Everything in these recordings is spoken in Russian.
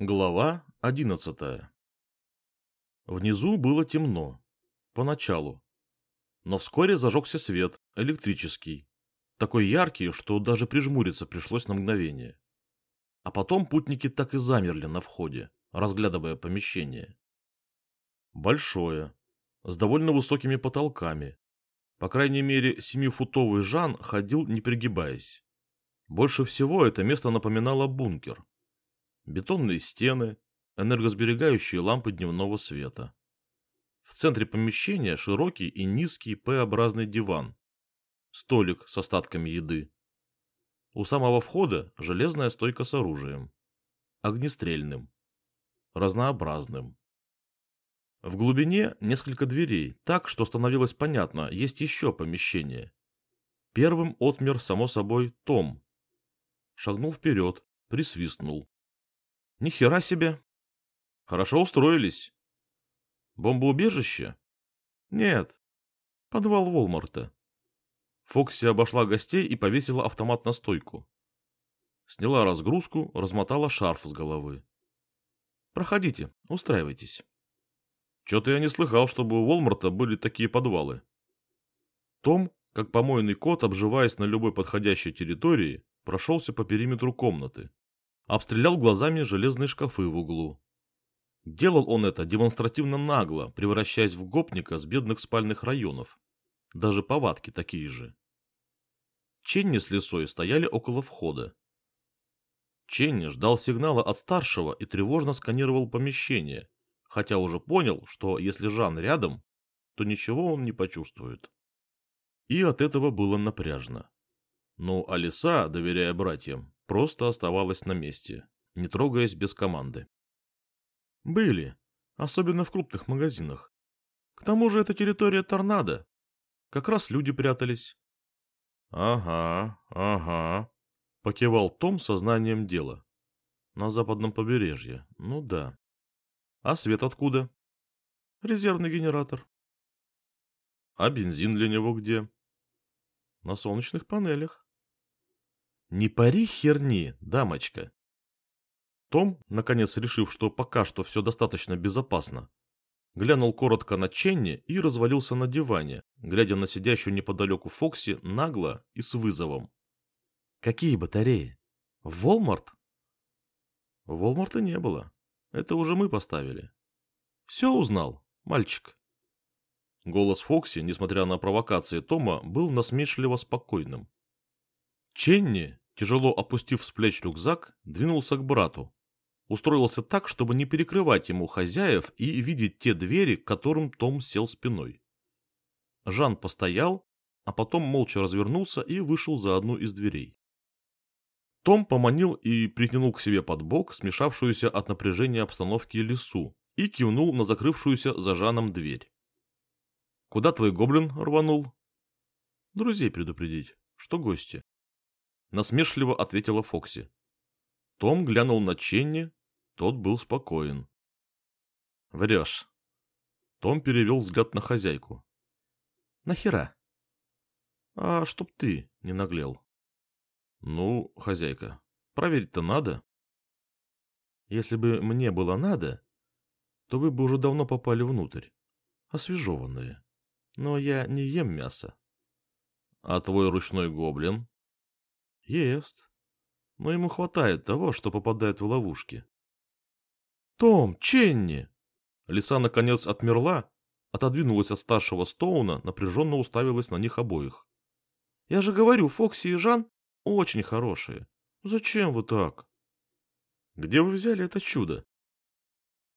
Глава одиннадцатая Внизу было темно. Поначалу. Но вскоре зажегся свет, электрический. Такой яркий, что даже прижмуриться пришлось на мгновение. А потом путники так и замерли на входе, разглядывая помещение. Большое, с довольно высокими потолками. По крайней мере, семифутовый Жан ходил, не пригибаясь. Больше всего это место напоминало бункер. Бетонные стены, энергосберегающие лампы дневного света. В центре помещения широкий и низкий П-образный диван. Столик с остатками еды. У самого входа железная стойка с оружием. Огнестрельным. Разнообразным. В глубине несколько дверей, так что становилось понятно, есть еще помещение. Первым отмер, само собой, Том. Шагнул вперед, присвистнул. Ни хера себе. Хорошо устроились. Бомбоубежище? Нет. Подвал Волмарта. Фокси обошла гостей и повесила автомат на стойку. Сняла разгрузку, размотала шарф с головы. Проходите, устраивайтесь. Чё-то я не слыхал, чтобы у Волмарта были такие подвалы. Том, как помойный кот, обживаясь на любой подходящей территории, прошелся по периметру комнаты обстрелял глазами железные шкафы в углу. Делал он это демонстративно нагло, превращаясь в гопника с бедных спальных районов. Даже повадки такие же. Ченни с лисой стояли около входа. Ченни ждал сигнала от старшего и тревожно сканировал помещение, хотя уже понял, что если Жан рядом, то ничего он не почувствует. И от этого было напряжно. Ну, а лиса, доверяя братьям, просто оставалась на месте, не трогаясь без команды. Были, особенно в крупных магазинах. К тому же это территория торнадо. Как раз люди прятались. Ага, ага, покивал Том сознанием дела. На западном побережье, ну да. А свет откуда? Резервный генератор. А бензин для него где? На солнечных панелях. Не пари херни, дамочка. Том, наконец решив, что пока что все достаточно безопасно, глянул коротко на Ченни и развалился на диване, глядя на сидящую неподалеку Фокси нагло и с вызовом. «Какие батареи? Волмарт?» Волмарта не было. Это уже мы поставили. Все узнал, мальчик. Голос Фокси, несмотря на провокации Тома, был насмешливо спокойным. Ченни, тяжело опустив с плеч рюкзак, двинулся к брату. Устроился так, чтобы не перекрывать ему хозяев и видеть те двери, к которым Том сел спиной. Жан постоял, а потом молча развернулся и вышел за одну из дверей. Том поманил и притянул к себе под бок смешавшуюся от напряжения обстановки лесу и кивнул на закрывшуюся за Жаном дверь. «Куда твой гоблин рванул?» «Друзей предупредить, что гости». Насмешливо ответила Фокси. Том глянул на Ченни, тот был спокоен. Врешь. Том перевел взгляд на хозяйку. Нахера? А чтоб ты не наглел. Ну, хозяйка, проверить-то надо. Если бы мне было надо, то вы бы уже давно попали внутрь. Освежеванные. Но я не ем мясо. А твой ручной гоблин? Ест. Но ему хватает того, что попадает в ловушки. «Том! Ченни!» Лиса наконец отмерла, отодвинулась от старшего Стоуна, напряженно уставилась на них обоих. «Я же говорю, Фокси и Жан очень хорошие. Зачем вы так?» «Где вы взяли это чудо?»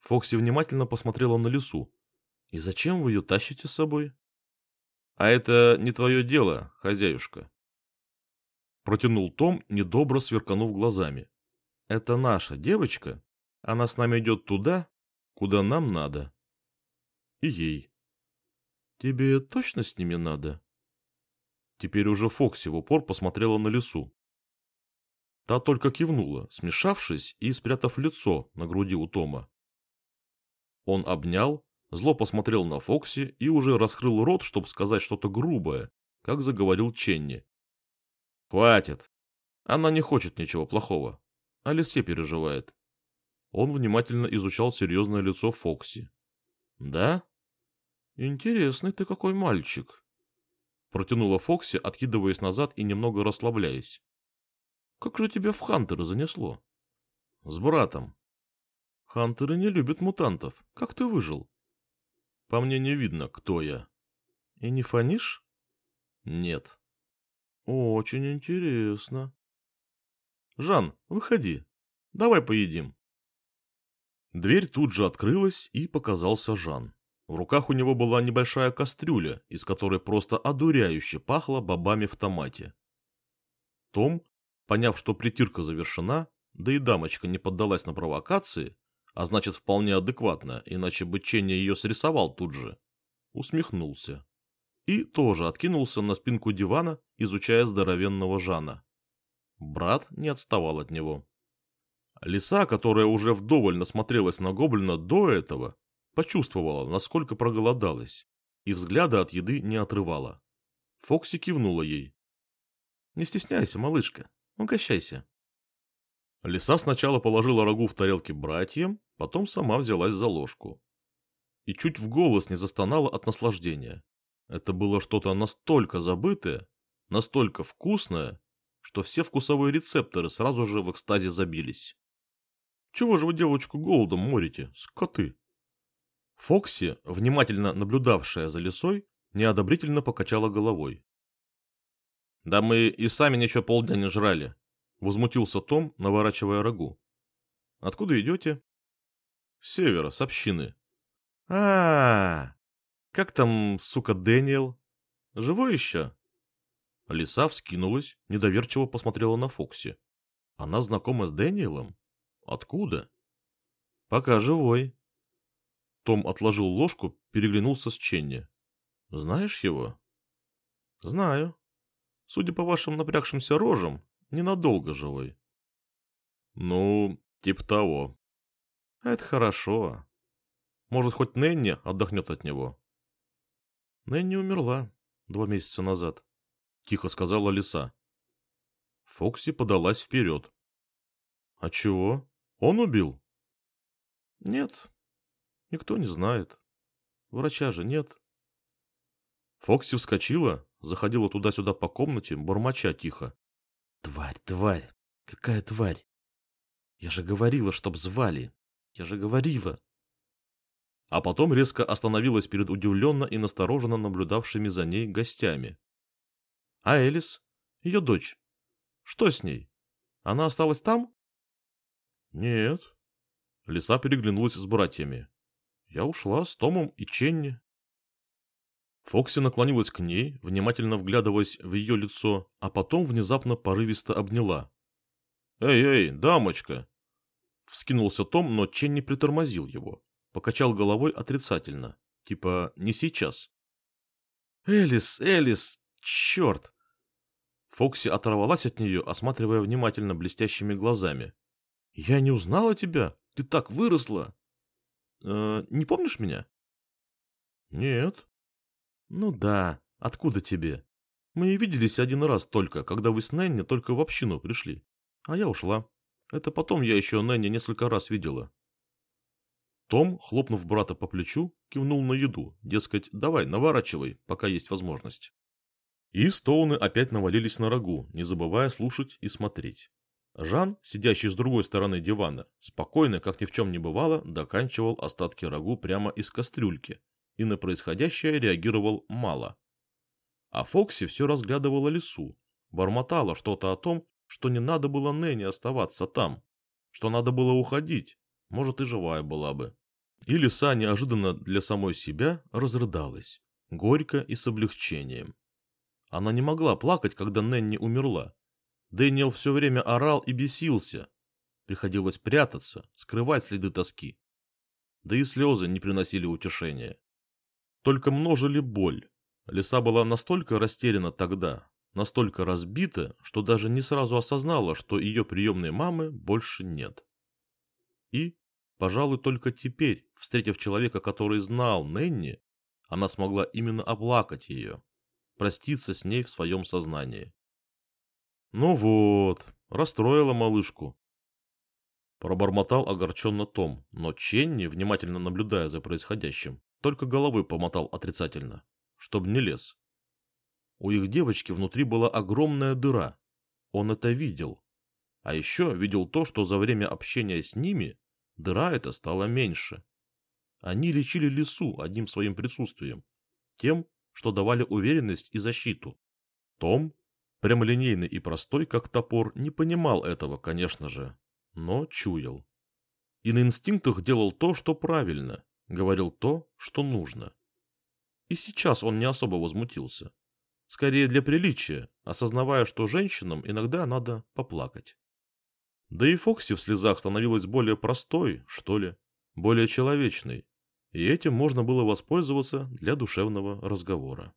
Фокси внимательно посмотрела на лису. «И зачем вы ее тащите с собой?» «А это не твое дело, хозяюшка», Протянул Том, недобро сверканув глазами. Это наша девочка. Она с нами идет туда, куда нам надо. И ей. Тебе точно с ними надо? Теперь уже Фокси в упор посмотрела на лесу. Та только кивнула, смешавшись и спрятав лицо на груди у Тома. Он обнял, зло посмотрел на Фокси и уже раскрыл рот, чтобы сказать что-то грубое, как заговорил Ченни. Хватит. Она не хочет ничего плохого. А лисе переживает. Он внимательно изучал серьезное лицо Фокси. «Да? Интересный ты какой мальчик!» Протянула Фокси, откидываясь назад и немного расслабляясь. «Как же тебя в Хантера занесло?» «С братом». «Хантеры не любят мутантов. Как ты выжил?» «По мне не видно, кто я». «И не фонишь?» «Нет». «Очень интересно». «Жан, выходи. Давай поедим». Дверь тут же открылась, и показался Жан. В руках у него была небольшая кастрюля, из которой просто одуряюще пахло бобами в томате. Том, поняв, что притирка завершена, да и дамочка не поддалась на провокации, а значит вполне адекватно, иначе бы Ченни ее срисовал тут же, усмехнулся. И тоже откинулся на спинку дивана, изучая здоровенного Жана. Брат не отставал от него. Лиса, которая уже вдоволь насмотрелась на гоблина до этого, почувствовала, насколько проголодалась, и взгляда от еды не отрывала. Фокси кивнула ей. «Не стесняйся, малышка, угощайся». Лиса сначала положила рагу в тарелки братьям, потом сама взялась за ложку. И чуть в голос не застонала от наслаждения. Это было что-то настолько забытое, настолько вкусное, что все вкусовые рецепторы сразу же в экстазе забились. Чего же вы девочку голодом морите, скоты? Фокси, внимательно наблюдавшая за лесой, неодобрительно покачала головой. «Да мы и сами ничего полдня не жрали», — возмутился Том, наворачивая рагу. «Откуда идете?» «С севера, с общины». А, -а, Как там, сука, Дэниел? Живой еще?» Лиса вскинулась, недоверчиво посмотрела на Фокси. «Она знакома с Дэниелом?» Откуда? Пока живой. Том отложил ложку, переглянулся с Ченни. Знаешь его? Знаю. Судя по вашим напрягшимся рожам, ненадолго живой. Ну, типа того. Это хорошо. Может, хоть Нэнни отдохнет от него. Нэнни умерла два месяца назад, тихо сказала лиса. Фокси подалась вперед. А чего? Он убил? Нет. Никто не знает. Врача же нет. Фокси вскочила, заходила туда-сюда по комнате, бормоча тихо. Тварь, тварь, какая тварь? Я же говорила, чтоб звали. Я же говорила. А потом резко остановилась перед удивленно и настороженно наблюдавшими за ней гостями. А Элис? Ее дочь? Что с ней? Она осталась там? «Нет». Лиса переглянулась с братьями. «Я ушла с Томом и Ченни». Фокси наклонилась к ней, внимательно вглядываясь в ее лицо, а потом внезапно порывисто обняла. «Эй, эй, дамочка!» Вскинулся Том, но Ченни притормозил его. Покачал головой отрицательно. Типа, не сейчас. «Элис, Элис, черт!» Фокси оторвалась от нее, осматривая внимательно блестящими глазами. Я не узнала тебя. Ты так выросла. Э, не помнишь меня? Нет. Ну да, откуда тебе? Мы и виделись один раз только, когда вы с Нэнни только в общину пришли. А я ушла. Это потом я еще Нэнни несколько раз видела. Том, хлопнув брата по плечу, кивнул на еду, дескать, давай, наворачивай, пока есть возможность. И Стоуны опять навалились на рагу, не забывая слушать и смотреть. Жан, сидящий с другой стороны дивана, спокойно, как ни в чем не бывало, доканчивал остатки рагу прямо из кастрюльки и на происходящее реагировал мало. А Фокси все разглядывала лесу, бормотала что-то о том, что не надо было Нэнни оставаться там, что надо было уходить, может и живая была бы. И лиса неожиданно для самой себя разрыдалась, горько и с облегчением. Она не могла плакать, когда Нэнни умерла, Дэниел все время орал и бесился. Приходилось прятаться, скрывать следы тоски. Да и слезы не приносили утешения. Только множили боль. Лиса была настолько растеряна тогда, настолько разбита, что даже не сразу осознала, что ее приемной мамы больше нет. И, пожалуй, только теперь, встретив человека, который знал Нэнни, она смогла именно оплакать ее, проститься с ней в своем сознании. Ну вот, расстроила малышку. Пробормотал огорченно Том, но Ченни, внимательно наблюдая за происходящим, только головой помотал отрицательно, чтобы не лез. У их девочки внутри была огромная дыра. Он это видел. А еще видел то, что за время общения с ними дыра эта стала меньше. Они лечили лесу одним своим присутствием, тем, что давали уверенность и защиту. Том, прямолинейный и простой, как топор, не понимал этого, конечно же, но чуял. И на инстинктах делал то, что правильно, говорил то, что нужно. И сейчас он не особо возмутился. Скорее для приличия, осознавая, что женщинам иногда надо поплакать. Да и Фокси в слезах становилась более простой, что ли, более человечной, и этим можно было воспользоваться для душевного разговора.